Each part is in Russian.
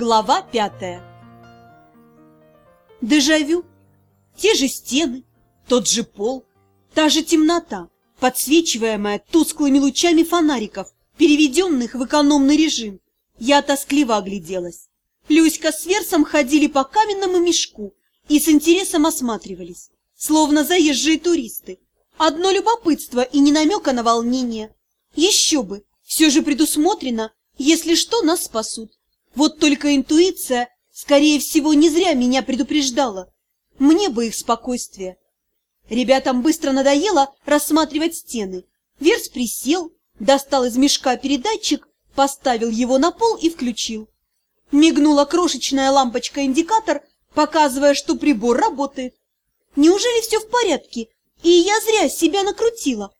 Глава пятая Дежавю. Те же стены, тот же пол, та же темнота, подсвечиваемая тусклыми лучами фонариков, переведенных в экономный режим. Я тоскливо огляделась. Люська с Версом ходили по каменному мешку и с интересом осматривались, словно заезжие туристы. Одно любопытство и не намека на волнение. Еще бы, все же предусмотрено, если что, нас спасут. Вот только интуиция, скорее всего, не зря меня предупреждала. Мне бы их спокойствие. Ребятам быстро надоело рассматривать стены. Верс присел, достал из мешка передатчик, поставил его на пол и включил. Мигнула крошечная лампочка-индикатор, показывая, что прибор работает. Неужели все в порядке, и я зря себя накрутила?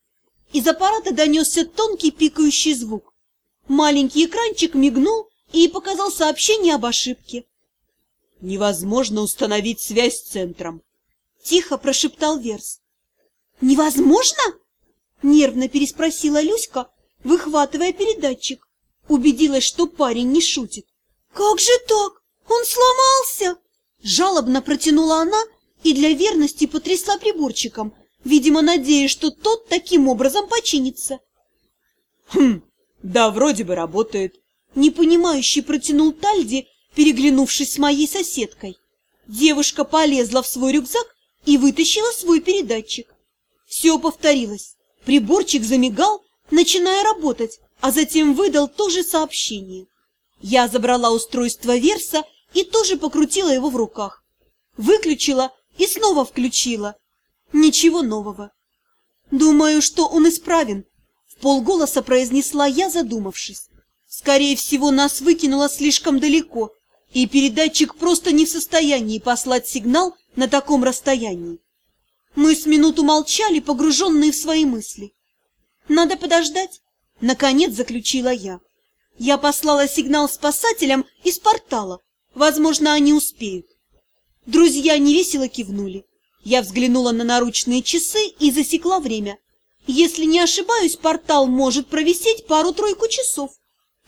Из аппарата донесся тонкий пикающий звук. Маленький экранчик мигнул и показал сообщение об ошибке. «Невозможно установить связь с центром», — тихо прошептал Верс. «Невозможно?» — нервно переспросила Люська, выхватывая передатчик. Убедилась, что парень не шутит. «Как же так? Он сломался!» Жалобно протянула она и для верности потрясла приборчиком, видимо, надеясь, что тот таким образом починится. «Хм, да, вроде бы работает», — непонимающе протянул Тальди, переглянувшись с моей соседкой. Девушка полезла в свой рюкзак и вытащила свой передатчик. Все повторилось. Приборчик замигал, начиная работать, а затем выдал то же сообщение. Я забрала устройство Верса и тоже покрутила его в руках. Выключила и снова включила. Ничего нового. Думаю, что он исправен, в полголоса произнесла я, задумавшись. Скорее всего, нас выкинуло слишком далеко, и передатчик просто не в состоянии послать сигнал на таком расстоянии. Мы с минуту молчали, погруженные в свои мысли. Надо подождать, наконец заключила я. Я послала сигнал спасателям из портала. Возможно, они успеют. Друзья невесело кивнули. Я взглянула на наручные часы и засекла время. Если не ошибаюсь, портал может провисеть пару-тройку часов.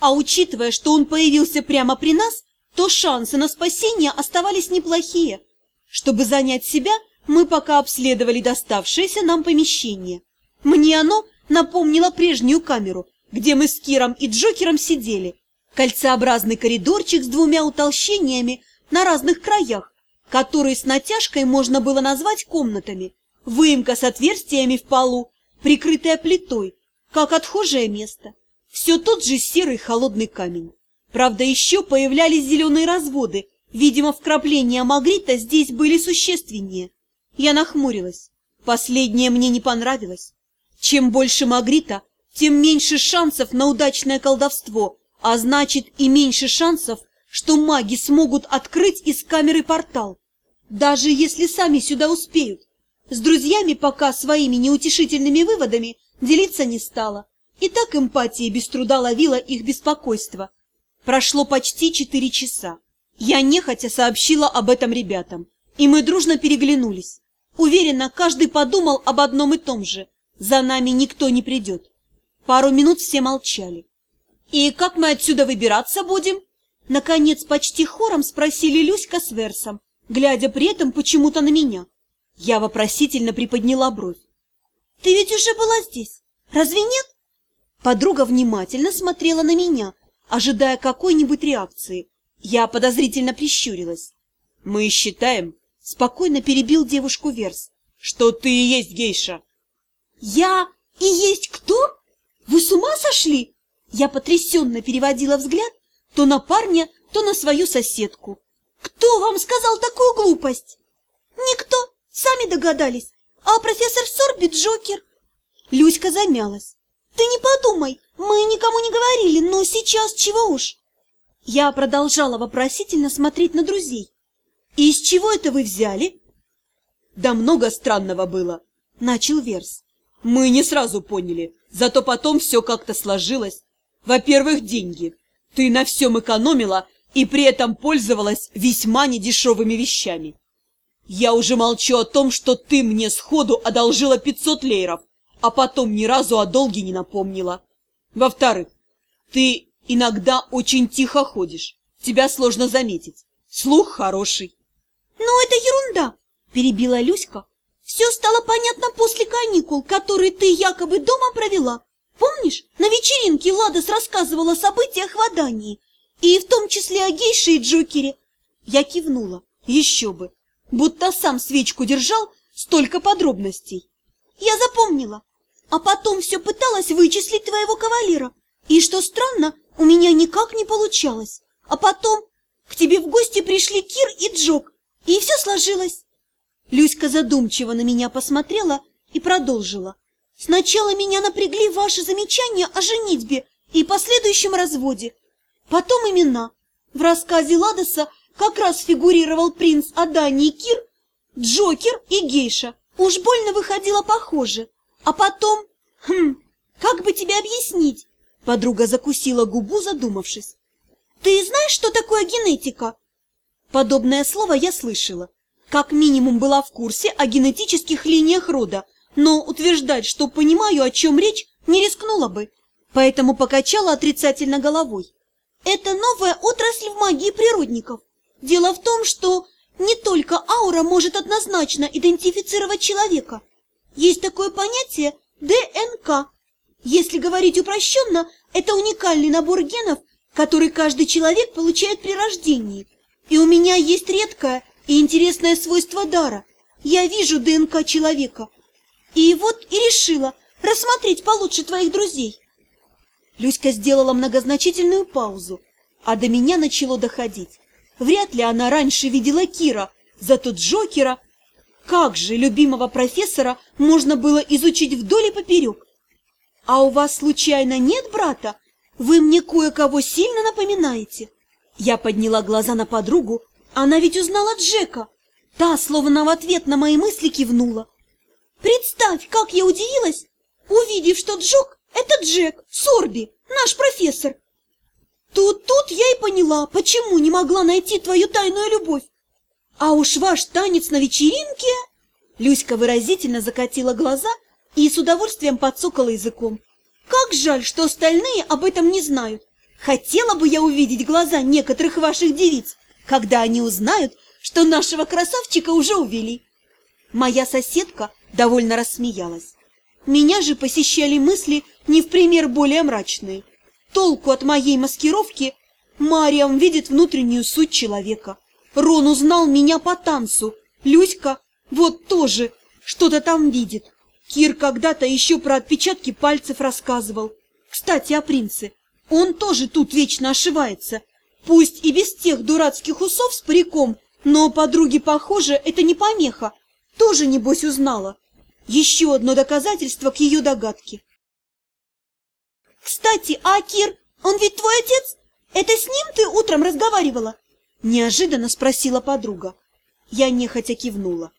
А учитывая, что он появился прямо при нас, то шансы на спасение оставались неплохие. Чтобы занять себя, мы пока обследовали доставшееся нам помещение. Мне оно напомнило прежнюю камеру, где мы с Киром и Джокером сидели. Кольцеобразный коридорчик с двумя утолщениями на разных краях, которые с натяжкой можно было назвать комнатами, выемка с отверстиями в полу, прикрытая плитой, как отхожее место. Все тот же серый холодный камень. Правда, еще появлялись зеленые разводы, видимо, вкрапления магрита здесь были существеннее. Я нахмурилась. Последнее мне не понравилось. Чем больше магрита, тем меньше шансов на удачное колдовство, а значит и меньше шансов, что маги смогут открыть из камеры портал даже если сами сюда успеют. С друзьями пока своими неутешительными выводами делиться не стала. И так эмпатия без труда ловила их беспокойство. Прошло почти четыре часа. Я нехотя сообщила об этом ребятам, и мы дружно переглянулись. Уверена, каждый подумал об одном и том же. За нами никто не придет. Пару минут все молчали. «И как мы отсюда выбираться будем?» Наконец, почти хором спросили Люська с Версом, глядя при этом почему-то на меня. Я вопросительно приподняла бровь. «Ты ведь уже была здесь, разве нет?» Подруга внимательно смотрела на меня, ожидая какой-нибудь реакции. Я подозрительно прищурилась. «Мы считаем», — спокойно перебил девушку Верс, — «что ты и есть гейша». «Я и есть кто? Вы с ума сошли?» Я потрясенно переводила взгляд то на парня, то на свою соседку. Кто вам сказал такую глупость? Никто, сами догадались. А профессор Сорби Джокер. Люська замялась. Ты не подумай, мы никому не говорили, но сейчас чего уж. Я продолжала вопросительно смотреть на друзей. И из чего это вы взяли? Да много странного было, начал Верс. Мы не сразу поняли, зато потом все как-то сложилось. Во-первых, деньги. Ты на всем экономила, и при этом пользовалась весьма недешевыми вещами. Я уже молчу о том, что ты мне сходу одолжила 500 лейров, а потом ни разу о долге не напомнила. Во-вторых, ты иногда очень тихо ходишь, тебя сложно заметить. Слух хороший. Но это ерунда, перебила Люська. Все стало понятно после каникул, которые ты якобы дома провела. Помнишь, на вечеринке Ладос рассказывала о событиях в Адании, и в том числе о гейше и Джокере. Я кивнула. Еще бы. Будто сам свечку держал, столько подробностей. Я запомнила. А потом все пыталась вычислить твоего кавалера. И что странно, у меня никак не получалось. А потом к тебе в гости пришли Кир и Джок, и все сложилось. Люська задумчиво на меня посмотрела и продолжила. Сначала меня напрягли ваши замечания о женитьбе и последующем разводе. Потом имена. В рассказе Ладоса как раз фигурировал принц Адани и Кир, Джокер и Гейша. Уж больно выходило похоже. А потом... Хм, как бы тебе объяснить? Подруга закусила губу, задумавшись. Ты знаешь, что такое генетика? Подобное слово я слышала. Как минимум была в курсе о генетических линиях рода, но утверждать, что понимаю, о чем речь, не рискнула бы. Поэтому покачала отрицательно головой. Это новая отрасль в магии природников. Дело в том, что не только аура может однозначно идентифицировать человека. Есть такое понятие ДНК. Если говорить упрощенно, это уникальный набор генов, который каждый человек получает при рождении. И у меня есть редкое и интересное свойство дара. Я вижу ДНК человека. И вот и решила рассмотреть получше твоих друзей. Люська сделала многозначительную паузу, а до меня начало доходить. Вряд ли она раньше видела Кира, зато Джокера как же любимого профессора можно было изучить вдоль и поперек? А у вас случайно нет брата? Вы мне кое-кого сильно напоминаете. Я подняла глаза на подругу. Она ведь узнала Джека. Та, словно в ответ на мои мысли, кивнула. Представь, как я удивилась, увидев, что Джок — это Джек, Сорби, наш профессор. Тут-тут я и поняла, почему не могла найти твою тайную любовь. А уж ваш танец на вечеринке... Люська выразительно закатила глаза и с удовольствием подсокала языком. Как жаль, что остальные об этом не знают. Хотела бы я увидеть глаза некоторых ваших девиц, когда они узнают, что нашего красавчика уже увели. Моя соседка довольно рассмеялась. Меня же посещали мысли не в пример более мрачные. Толку от моей маскировки Мариам видит внутреннюю суть человека. Рон узнал меня по танцу. Люська вот тоже что-то там видит. Кир когда-то еще про отпечатки пальцев рассказывал. Кстати, о принце. Он тоже тут вечно ошивается. Пусть и без тех дурацких усов с париком, но подруге, похоже, это не помеха. Тоже, небось, узнала. Еще одно доказательство к ее догадке. Кстати, а Кир, он ведь твой отец? Это с ним ты утром разговаривала? Неожиданно спросила подруга. Я нехотя кивнула.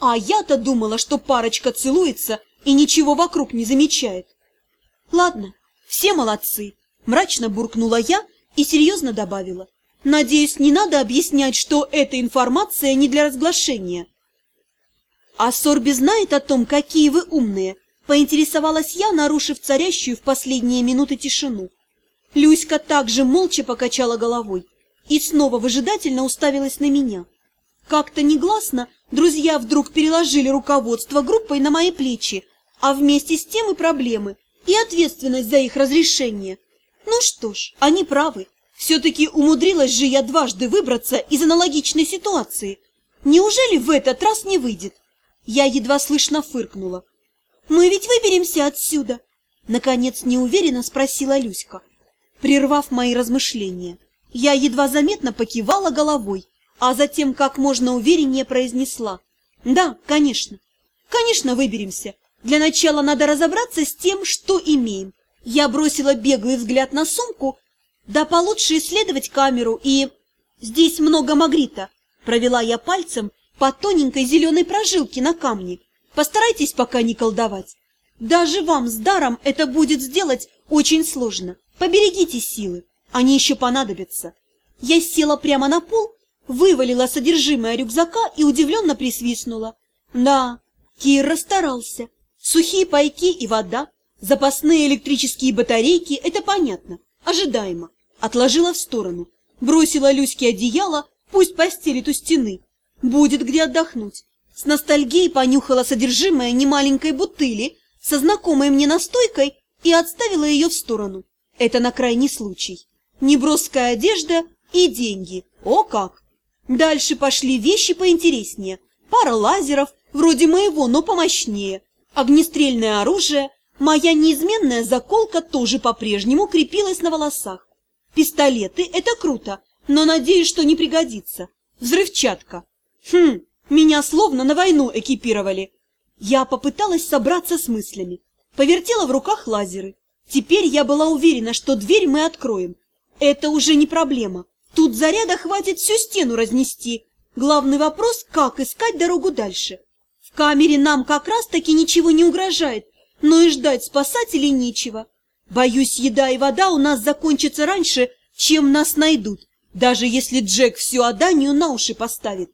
А я-то думала, что парочка целуется и ничего вокруг не замечает. Ладно, все молодцы, мрачно буркнула я и серьезно добавила. Надеюсь, не надо объяснять, что эта информация не для разглашения. А Сорби знает о том, какие вы умные, поинтересовалась я, нарушив царящую в последние минуты тишину. Люська также молча покачала головой и снова выжидательно уставилась на меня. Как-то негласно друзья вдруг переложили руководство группой на мои плечи, а вместе с тем и проблемы, и ответственность за их разрешение. Ну что ж, они правы. Все-таки умудрилась же я дважды выбраться из аналогичной ситуации. Неужели в этот раз не выйдет? Я едва слышно фыркнула. «Мы ведь выберемся отсюда!» Наконец неуверенно спросила Люська, прервав мои размышления. Я едва заметно покивала головой, а затем как можно увереннее произнесла. Да, конечно. Конечно, выберемся. Для начала надо разобраться с тем, что имеем. Я бросила беглый взгляд на сумку, да получше исследовать камеру и... Здесь много магрита. Провела я пальцем по тоненькой зеленой прожилке на камне. Постарайтесь пока не колдовать. Даже вам с даром это будет сделать очень сложно. Поберегите силы они еще понадобятся. Я села прямо на пол, вывалила содержимое рюкзака и удивленно присвистнула. Да, Кир расстарался. Сухие пайки и вода, запасные электрические батарейки – это понятно, ожидаемо. Отложила в сторону. Бросила Люське одеяло, пусть постелит у стены. Будет где отдохнуть. С ностальгией понюхала содержимое немаленькой бутыли со знакомой мне настойкой и отставила ее в сторону. Это на крайний случай. Неброская одежда и деньги. О как! Дальше пошли вещи поинтереснее. Пара лазеров, вроде моего, но помощнее. Огнестрельное оружие. Моя неизменная заколка тоже по-прежнему крепилась на волосах. Пистолеты – это круто, но надеюсь, что не пригодится. Взрывчатка. Хм, меня словно на войну экипировали. Я попыталась собраться с мыслями. Повертела в руках лазеры. Теперь я была уверена, что дверь мы откроем. Это уже не проблема. Тут заряда хватит всю стену разнести. Главный вопрос, как искать дорогу дальше. В камере нам как раз-таки ничего не угрожает, но и ждать спасателей нечего. Боюсь, еда и вода у нас закончатся раньше, чем нас найдут, даже если Джек всю Аданию на уши поставит.